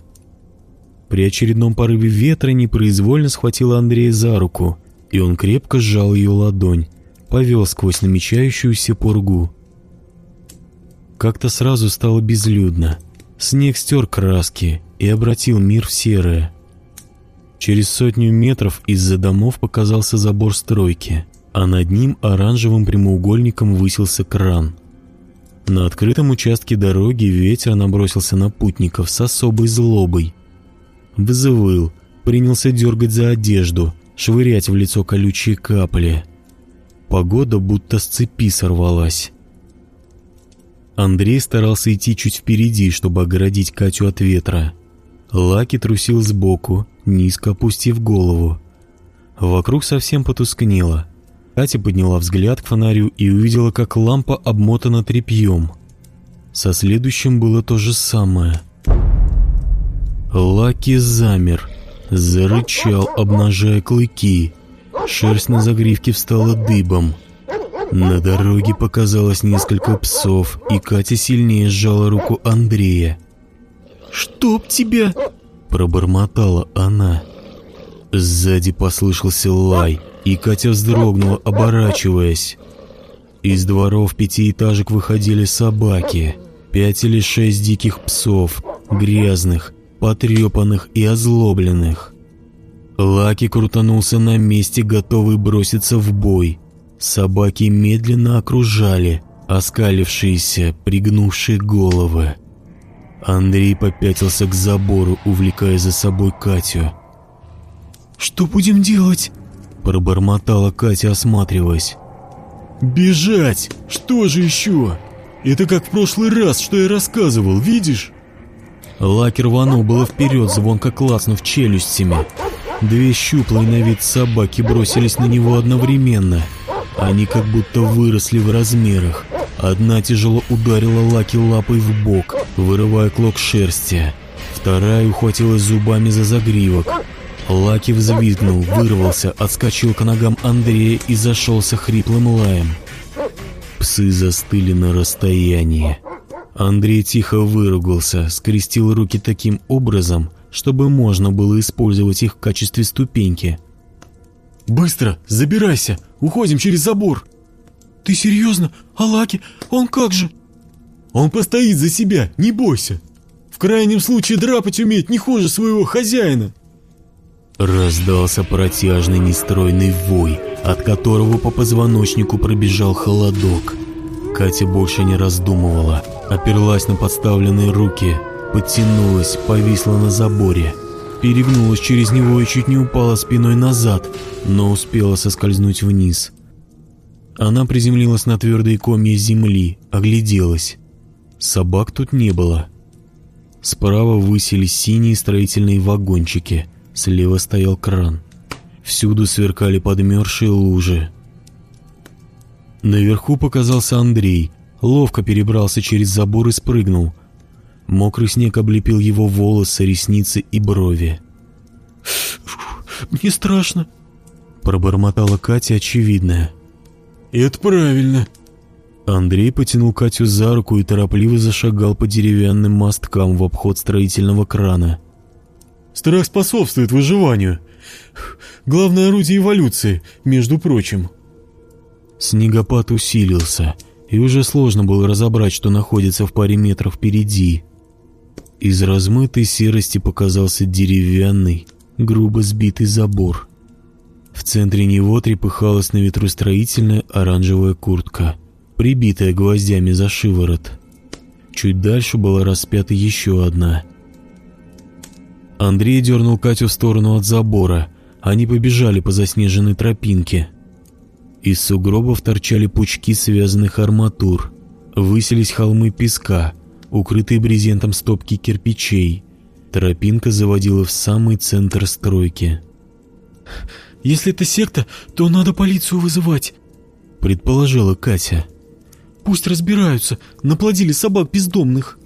При очередном порыве ветра непроизвольно схватила Андрея за руку, и он крепко сжал ее ладонь, повел сквозь намечающуюся пургу. Как-то сразу стало безлюдно. Снег стер краски и обратил мир в серое. Через сотню метров из-за домов показался забор стройки, а над ним оранжевым прямоугольником высился кран. На открытом участке дороги ветер набросился на путников с особой злобой. Взвыл, принялся дергать за одежду, швырять в лицо колючие капли. Погода будто с цепи сорвалась. Андрей старался идти чуть впереди, чтобы огородить Катю от ветра. Лаки трусил сбоку, низко опустив голову. Вокруг совсем потускнело. Катя подняла взгляд к фонарю и увидела, как лампа обмотана тряпьем. Со следующим было то же самое. Лаки замер, зарычал, обнажая клыки. Шерсть на загривке встала дыбом. На дороге показалось несколько псов, и Катя сильнее сжала руку Андрея. «Чтоб тебя!» – пробормотала она. Сзади послышался лай, и Катя вздрогнула, оборачиваясь. Из дворов пятиэтажек выходили собаки. Пять или шесть диких псов, грязных, потрепанных и озлобленных. Лаки крутанулся на месте, готовый броситься в бой. Собаки медленно окружали, оскалившиеся, пригнувшие головы. Андрей попятился к забору, увлекая за собой Катю. «Что будем делать?» – пробормотала Катя, осматриваясь. «Бежать! Что же еще? Это как в прошлый раз, что я рассказывал, видишь?» Лакер рванул было вперед, звонко клацнув челюстями. Две щуплые на вид собаки бросились на него одновременно – они как будто выросли в размерах. Одна тяжело ударила Лаки лапой в бок, вырывая клок шерсти. Вторая ухватилась зубами за загривок. Лаки взвизгнул, вырвался, отскочил к ногам Андрея и зашелся хриплым лаем. Псы застыли на расстоянии. Андрей тихо выругался, скрестил руки таким образом, чтобы можно было использовать их в качестве ступеньки – «Быстро, забирайся, уходим через забор!» «Ты серьезно? А Лаки? Он как же?» «Он постоит за себя, не бойся! В крайнем случае драпать умеет не хуже своего хозяина!» Раздался протяжный нестройный вой, от которого по позвоночнику пробежал холодок. Катя больше не раздумывала, оперлась на подставленные руки, подтянулась, повисла на заборе – перегнулась через него и чуть не упала спиной назад, но успела соскользнуть вниз. Она приземлилась на твердые комья земли, огляделась. Собак тут не было. Справа высились синие строительные вагончики, слева стоял кран. Всюду сверкали подмерзшие лужи. Наверху показался Андрей, ловко перебрался через забор и спрыгнул, Мокрый снег облепил его волосы, ресницы и брови. «Мне страшно», — пробормотала Катя очевидное. «Это правильно». Андрей потянул Катю за руку и торопливо зашагал по деревянным мосткам в обход строительного крана. «Страх способствует выживанию. Главное орудие эволюции, между прочим». Снегопад усилился, и уже сложно было разобрать, что находится в паре метров впереди. Из размытой серости показался деревянный, грубо сбитый забор. В центре него трепыхалась на ветру строительная оранжевая куртка, прибитая гвоздями за шиворот. Чуть дальше была распята еще одна. Андрей дернул Катю в сторону от забора. Они побежали по заснеженной тропинке. Из сугробов торчали пучки связанных арматур. Выселись холмы песка, укрытые брезентом стопки кирпичей. Тропинка заводила в самый центр стройки. «Если это секта, то надо полицию вызывать», — предположила Катя. «Пусть разбираются, наплодили собак бездомных».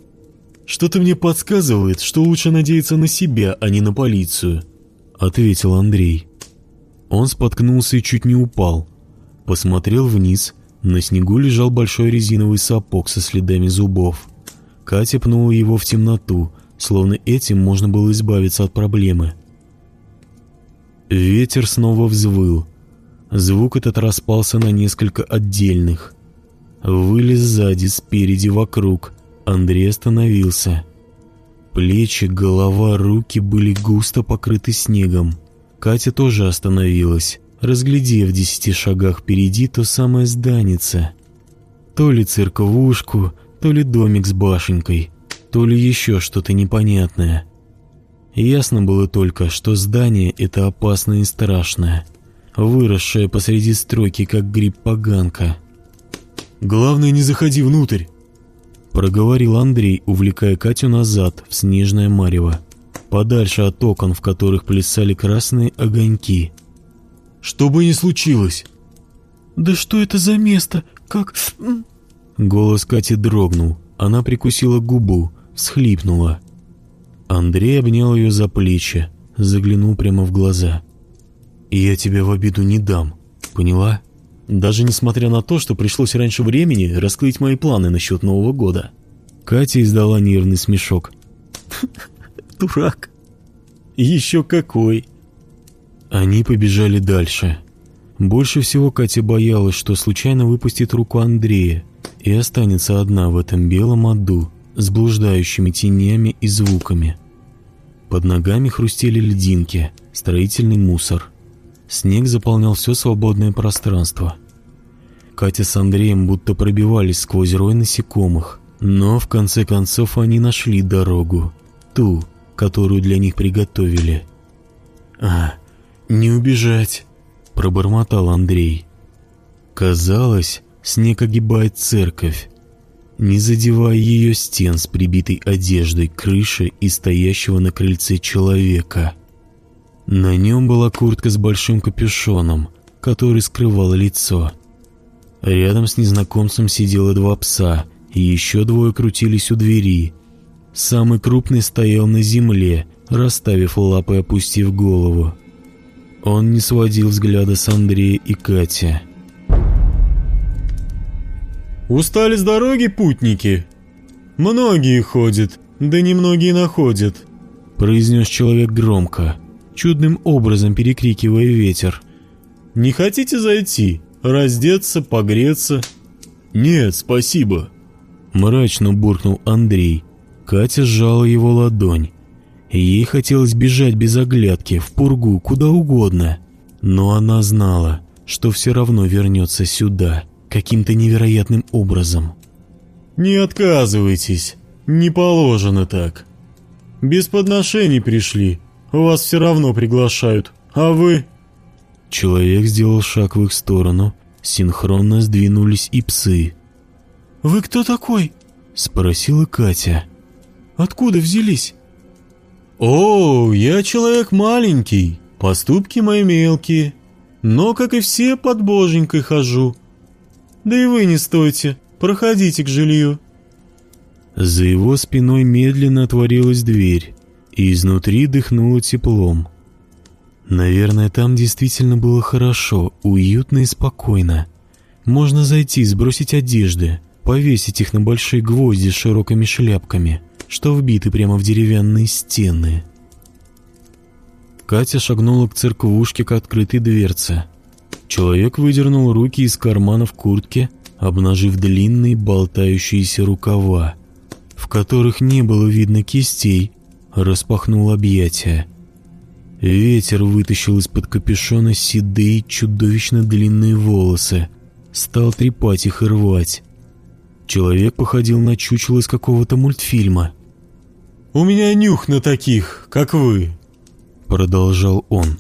«Что-то мне подсказывает, что лучше надеяться на себя, а не на полицию», — ответил Андрей. Он споткнулся и чуть не упал. Посмотрел вниз, на снегу лежал большой резиновый сапог со следами зубов. Катя пнула его в темноту, словно этим можно было избавиться от проблемы. Ветер снова взвыл. Звук этот распался на несколько отдельных. Вылез сзади, спереди, вокруг. Андрей остановился. Плечи, голова, руки были густо покрыты снегом. Катя тоже остановилась, разглядев в десяти шагах впереди то самое зданице. То ли церковушку, то ли домик с башенкой, то ли еще что-то непонятное. Ясно было только, что здание это опасное и страшное, выросшее посреди стройки, как гриб-поганка. «Главное, не заходи внутрь!» Проговорил Андрей, увлекая Катю назад, в снежное марево, подальше от окон, в которых плясали красные огоньки. «Что бы ни случилось!» «Да что это за место? Как...» Голос Кати дрогнул. Она прикусила губу, всхлипнула. Андрей обнял ее за плечи, заглянул прямо в глаза. «Я тебя в обиду не дам, поняла?» Даже несмотря на то, что пришлось раньше времени раскрыть мои планы насчет Нового года. Катя издала нервный смешок. «Дурак!» «Еще какой!» Они побежали дальше. Больше всего Катя боялась, что случайно выпустит руку Андрея и останется одна в этом белом аду с блуждающими тенями и звуками. Под ногами хрустели льдинки, строительный мусор. Снег заполнял все свободное пространство. Катя с Андреем будто пробивались сквозь рой насекомых, но в конце концов они нашли дорогу, ту, которую для них приготовили. «А, не убежать!» – пробормотал Андрей. Казалось, снег огибает церковь, не задевая ее стен с прибитой одеждой, крыши и стоящего на крыльце человека. На нем была куртка с большим капюшоном, который скрывал лицо. Рядом с незнакомцем сидело два пса, и еще двое крутились у двери. Самый крупный стоял на земле, расставив лапы и опустив голову. Он не сводил взгляда с Андрея и Кати. «Устали с дороги путники?» «Многие ходят, да немногие находят», — произнес человек громко, чудным образом перекрикивая ветер. «Не хотите зайти? Раздеться, погреться?» «Нет, спасибо», — мрачно буркнул Андрей. Катя сжала его ладонь. Ей хотелось бежать без оглядки, в пургу, куда угодно. Но она знала, что все равно вернется сюда каким-то невероятным образом. «Не отказывайтесь, не положено так. Без подношений пришли, вас все равно приглашают, а вы...» Человек сделал шаг в их сторону, синхронно сдвинулись и псы. «Вы кто такой?» — спросила Катя. «Откуда взялись?» «О, я человек маленький, поступки мои мелкие, но, как и все, под боженькой хожу. Да и вы не стойте, проходите к жилью». За его спиной медленно отворилась дверь, и изнутри дыхнуло теплом. Наверное, там действительно было хорошо, уютно и спокойно. Можно зайти, сбросить одежды, повесить их на большие гвозди с широкими шляпками, что вбиты прямо в деревянные стены. Катя шагнула к церквушке к открытой дверце. Человек выдернул руки из карманов куртки, обнажив длинные болтающиеся рукава, в которых не было видно кистей, распахнул объятия. Ветер вытащил из-под капюшона седые, чудовищно длинные волосы, стал трепать их и рвать. Человек походил на чучело из какого-то мультфильма. «У меня нюх на таких, как вы», — продолжал он.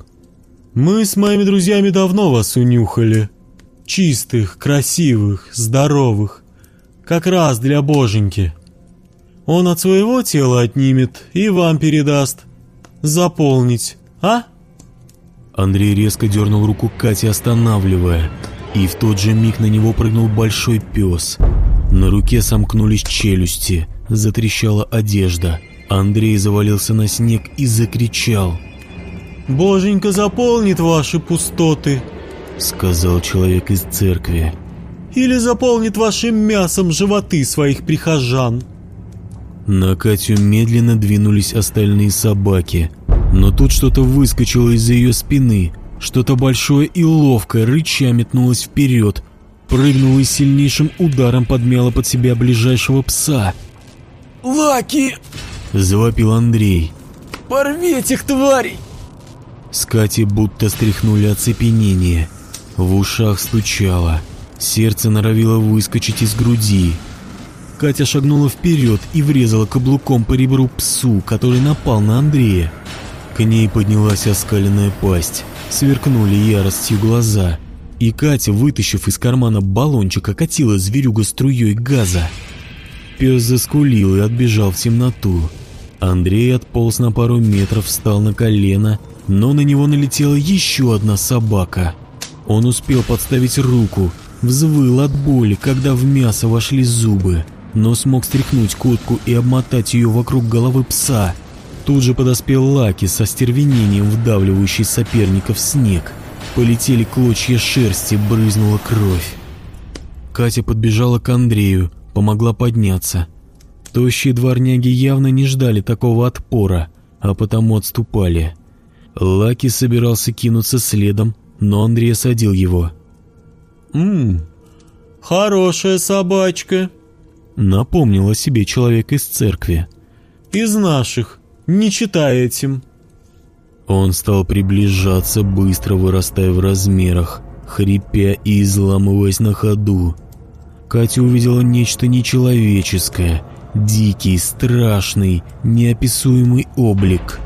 Мы с моими друзьями давно вас унюхали. Чистых, красивых, здоровых. Как раз для боженьки. Он от своего тела отнимет и вам передаст. Заполнить, а? Андрей резко дернул руку Кати, останавливая. И в тот же миг на него прыгнул большой пес. На руке сомкнулись челюсти, затрещала одежда. Андрей завалился на снег и закричал – «Боженька заполнит ваши пустоты», — сказал человек из церкви. «Или заполнит вашим мясом животы своих прихожан». На Катю медленно двинулись остальные собаки, но тут что-то выскочило из-за ее спины, что-то большое и ловкое, рыча метнулось вперед, прыгнуло и сильнейшим ударом подмяло под себя ближайшего пса. «Лаки!» — завопил Андрей. «Порви этих тварей!» С Кати будто стряхнули оцепенение. В ушах стучало. Сердце норовило выскочить из груди. Катя шагнула вперед и врезала каблуком по ребру псу, который напал на Андрея. К ней поднялась оскаленная пасть, сверкнули яростью глаза, и Катя, вытащив из кармана баллончик, окатила зверюга струей газа. Пес заскулил и отбежал в темноту. Андрей отполз на пару метров, встал на колено, но на него налетела еще одна собака. Он успел подставить руку, взвыл от боли, когда в мясо вошли зубы но смог стряхнуть куртку и обмотать ее вокруг головы пса. Тут же подоспел Лаки со стервенением, вдавливающий соперников в снег. Полетели клочья шерсти, брызнула кровь. Катя подбежала к Андрею, помогла подняться. Тощие дворняги явно не ждали такого отпора, а потому отступали. Лаки собирался кинуться следом, но Андрей осадил его. «Ммм, хорошая собачка», Напомнил о себе человек из церкви. «Из наших, не читай этим». Он стал приближаться, быстро вырастая в размерах, хрипя и изламываясь на ходу. Катя увидела нечто нечеловеческое, дикий, страшный, неописуемый облик.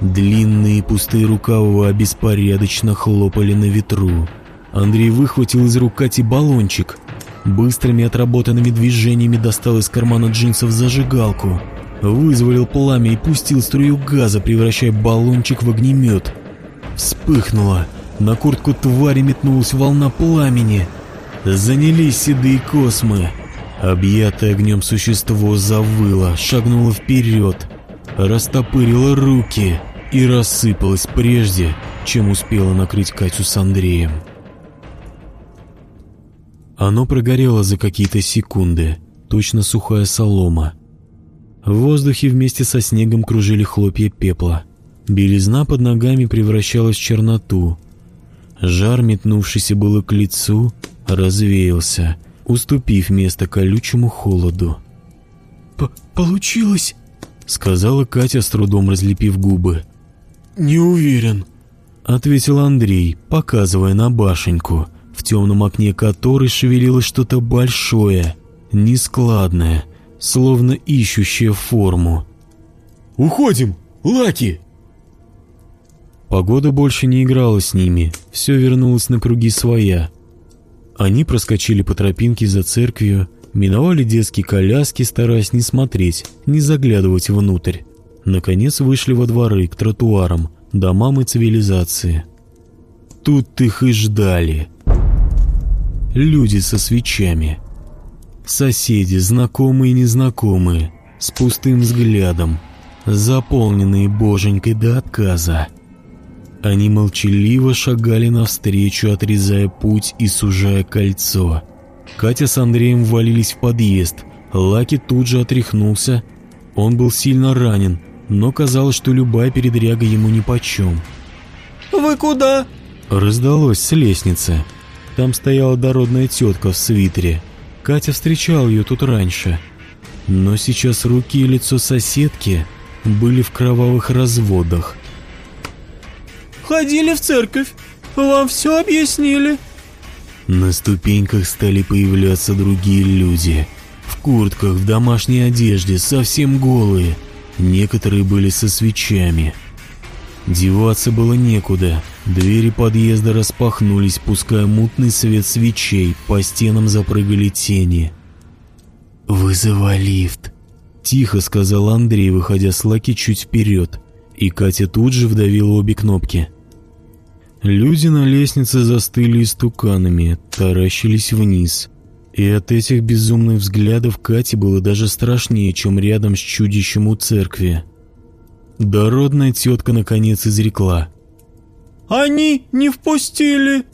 Длинные пустые рукава беспорядочно хлопали на ветру. Андрей выхватил из рук Кати баллончик, Быстрыми отработанными движениями достал из кармана джинсов зажигалку, вызволил пламя и пустил струю газа, превращая баллончик в огнемет. Вспыхнуло. На куртку твари метнулась волна пламени. Занялись седые космы. Объятое огнем существо завыло, шагнуло вперед, растопырило руки и рассыпалось прежде, чем успело накрыть Катю с Андреем. Оно прогорело за какие-то секунды, точно сухая солома. В воздухе вместе со снегом кружили хлопья пепла. Белизна под ногами превращалась в черноту. Жар, метнувшийся было к лицу, развеялся, уступив место колючему холоду. П «Получилось!» — сказала Катя, с трудом разлепив губы. «Не уверен», — ответил Андрей, показывая на башенку — в темном окне которой шевелилось что-то большое, нескладное, словно ищущее форму. «Уходим! Лаки!» Погода больше не играла с ними, все вернулось на круги своя. Они проскочили по тропинке за церковью, миновали детские коляски, стараясь не смотреть, не заглядывать внутрь. Наконец вышли во дворы, к тротуарам, домам и цивилизации. Тут их и ждали люди со свечами. Соседи, знакомые и незнакомые, с пустым взглядом, заполненные боженькой до отказа. Они молчаливо шагали навстречу, отрезая путь и сужая кольцо. Катя с Андреем ввалились в подъезд. Лаки тут же отряхнулся. Он был сильно ранен, но казалось, что любая передряга ему нипочем. «Вы куда?» Раздалось с лестницы. Там стояла дородная тетка в свитере. Катя встречал ее тут раньше. Но сейчас руки и лицо соседки были в кровавых разводах. «Ходили в церковь. Вам все объяснили?» На ступеньках стали появляться другие люди. В куртках, в домашней одежде, совсем голые. Некоторые были со свечами. Деваться было некуда. Двери подъезда распахнулись, пуская мутный свет свечей, по стенам запрыгали тени. «Вызывай лифт», — тихо сказал Андрей, выходя с лаки чуть вперед, и Катя тут же вдавила обе кнопки. Люди на лестнице застыли истуканами, таращились вниз. И от этих безумных взглядов Кате было даже страшнее, чем рядом с чудищем у церкви. Дородная тетка наконец изрекла. «Они не впустили!»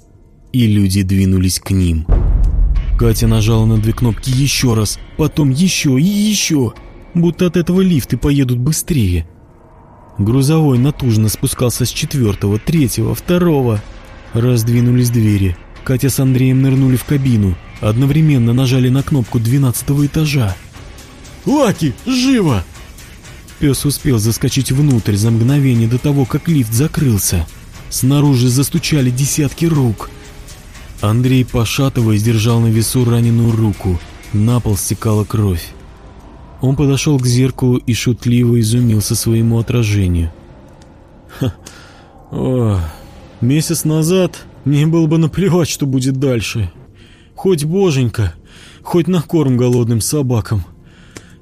И люди двинулись к ним. Катя нажала на две кнопки еще раз, потом еще и еще, будто от этого лифты поедут быстрее. Грузовой натужно спускался с четвертого, третьего, второго. Раздвинулись двери. Катя с Андреем нырнули в кабину, одновременно нажали на кнопку двенадцатого этажа. «Лаки, живо!» Пес успел заскочить внутрь за мгновение до того, как лифт закрылся. Снаружи застучали десятки рук. Андрей, пошатываясь, держал на весу раненую руку. На пол стекала кровь. Он подошел к зеркалу и шутливо изумился своему отражению. Ха. О, месяц назад мне было бы наплевать, что будет дальше. Хоть боженька, хоть на корм голодным собакам.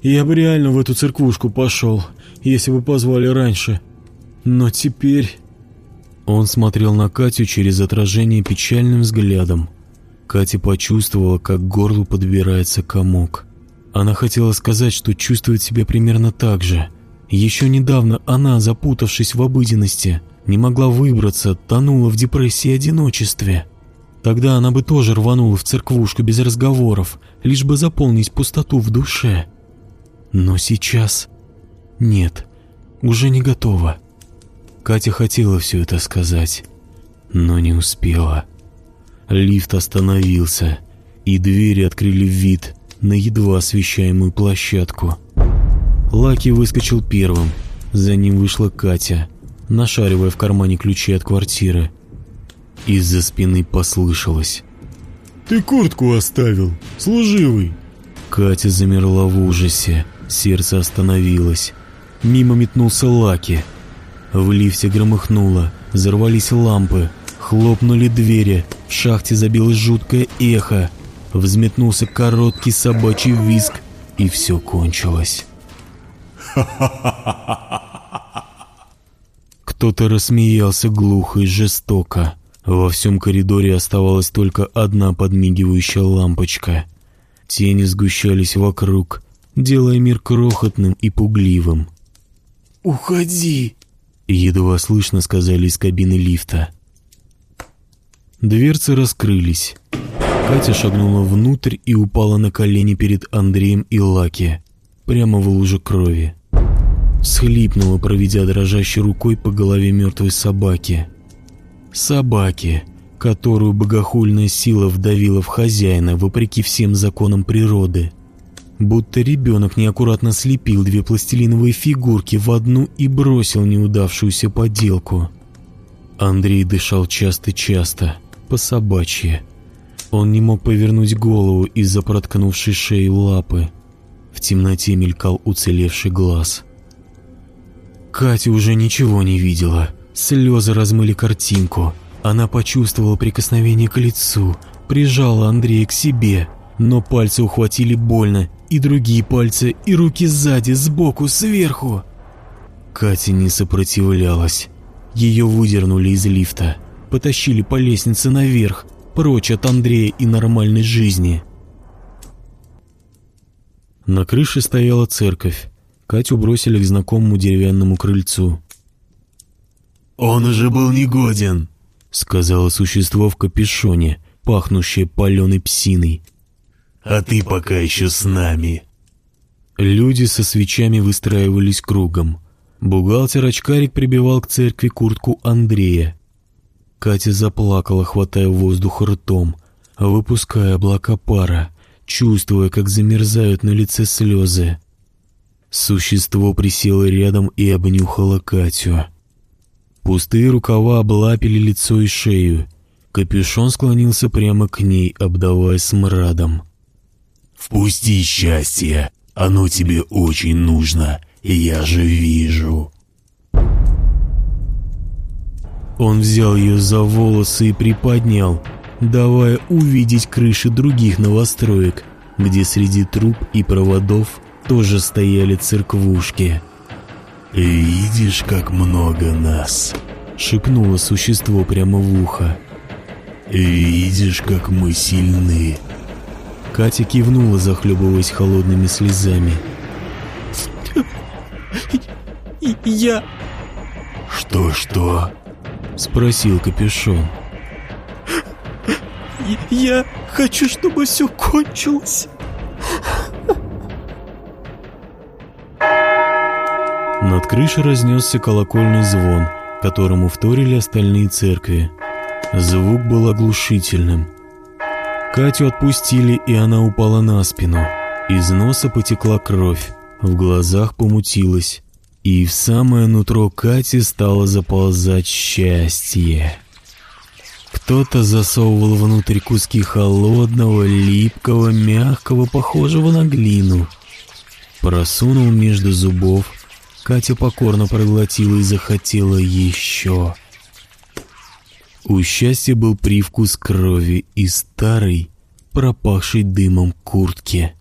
Я бы реально в эту церквушку пошел, если бы позвали раньше. Но теперь... Он смотрел на Катю через отражение печальным взглядом. Катя почувствовала, как к горлу подбирается комок. Она хотела сказать, что чувствует себя примерно так же. Еще недавно она, запутавшись в обыденности, не могла выбраться, тонула в депрессии и одиночестве. Тогда она бы тоже рванула в церквушку без разговоров, лишь бы заполнить пустоту в душе. Но сейчас... Нет, уже не готова. Катя хотела все это сказать, но не успела. Лифт остановился, и двери открыли вид на едва освещаемую площадку. Лаки выскочил первым, за ним вышла Катя, нашаривая в кармане ключи от квартиры. Из-за спины послышалось. «Ты куртку оставил, служивый!» Катя замерла в ужасе, сердце остановилось. Мимо метнулся Лаки. В лифте громыхнуло, взорвались лампы, хлопнули двери, в шахте забилось жуткое эхо, взметнулся короткий собачий визг, и все кончилось. Кто-то рассмеялся глухо и жестоко. Во всем коридоре оставалась только одна подмигивающая лампочка. Тени сгущались вокруг, делая мир крохотным и пугливым. «Уходи!» — едва слышно сказали из кабины лифта. Дверцы раскрылись. Катя шагнула внутрь и упала на колени перед Андреем и Лаки, прямо в луже крови. Схлипнула, проведя дрожащей рукой по голове мертвой собаки. Собаки, которую богохульная сила вдавила в хозяина, вопреки всем законам природы. Будто ребенок неаккуратно слепил две пластилиновые фигурки в одну и бросил неудавшуюся поделку. Андрей дышал часто-часто, по собачьи. Он не мог повернуть голову из-за проткнувшей шею лапы. В темноте мелькал уцелевший глаз. Катя уже ничего не видела. Слезы размыли картинку. Она почувствовала прикосновение к лицу, прижала Андрея к себе, но пальцы ухватили больно, и другие пальцы, и руки сзади, сбоку, сверху. Катя не сопротивлялась. Ее выдернули из лифта, потащили по лестнице наверх, прочь от Андрея и нормальной жизни. На крыше стояла церковь. Катю бросили к знакомому деревянному крыльцу. «Он уже был негоден», — сказала существо в капюшоне, пахнущее паленой псиной. «А ты пока еще с нами». Люди со свечами выстраивались кругом. Бухгалтер-очкарик прибивал к церкви куртку Андрея. Катя заплакала, хватая воздух ртом, выпуская облака пара, чувствуя, как замерзают на лице слезы. Существо присело рядом и обнюхало Катю. Пустые рукава облапили лицо и шею. Капюшон склонился прямо к ней, обдавая смрадом. «Впусти счастье, оно тебе очень нужно, я же вижу». Он взял ее за волосы и приподнял, давая увидеть крыши других новостроек, где среди труб и проводов тоже стояли церквушки. «Видишь, как много нас?» — шепнуло существо прямо в ухо. «Видишь, как мы сильны?» Катя кивнула, захлебываясь холодными слезами. «Я...» «Что-что?» — спросил капюшон. «Я хочу, чтобы все кончилось!» Над крышей разнесся колокольный звон, которому вторили остальные церкви. Звук был оглушительным. Катю отпустили, и она упала на спину. Из носа потекла кровь, в глазах помутилась, и в самое нутро Кати стало заползать счастье. Кто-то засовывал внутрь куски холодного, липкого, мягкого, похожего на глину. Просунул между зубов. Катя покорно проглотила и захотела еще. У счастья был привкус крови и старой, пропахшей дымом куртки.